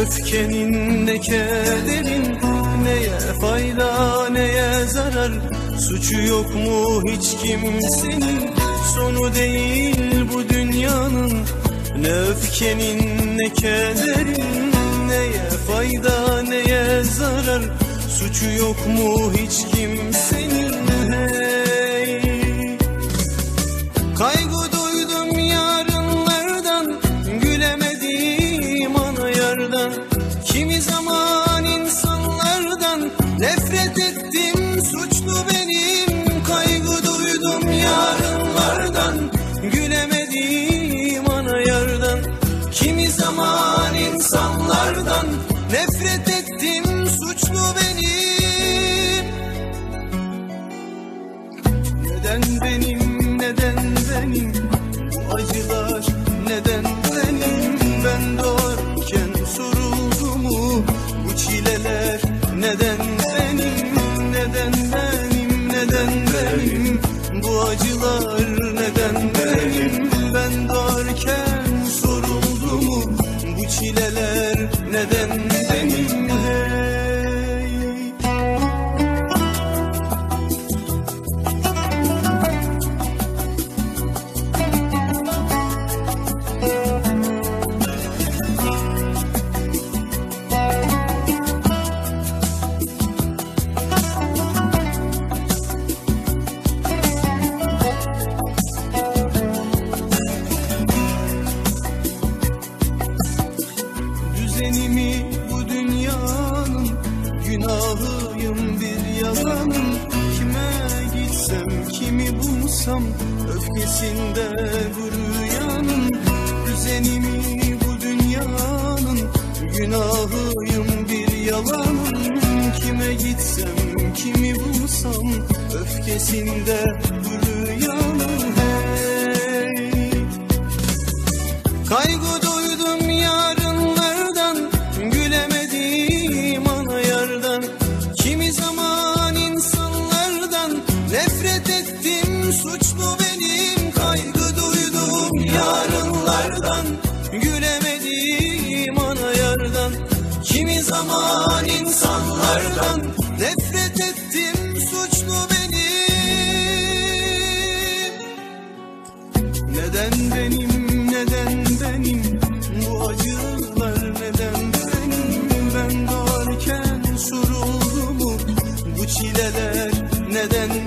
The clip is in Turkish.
öfkenin ne kederin Neye fayda neye zarar? Suçu yok mu hiç kimsenin? Sonu değil bu dünyanın. Ne öfkenin ne kederin Neye fayda neye zarar? Suçu yok mu hiç kimsenin Kimi zaman insanlardan Nefret ettim suçlu benim Kaygı duydum yarınlardan Gülemedim ana yardan Kimi zaman insanlardan Nefret ettim suçlu benim düzenimi bu dünyanın Günahıyım bir yalanım. Kime gitsem kimi bulsam Öfkesinde bu rüyanın. Düzenimi bu dünyanın Günahıyım bir yalanım. Kime gitsem kimi bulsam Öfkesinde bu rüyanın Nefret ettim suçlu benim Kaygı duydum. Yarınlardan Gülemedim ana yardan Kimi zaman insanlardan Nefret ettim suçlu benim. Neden benim, neden benim? Bu acılar neden benim? Ben doğarken soruldu mu Bu çileler neden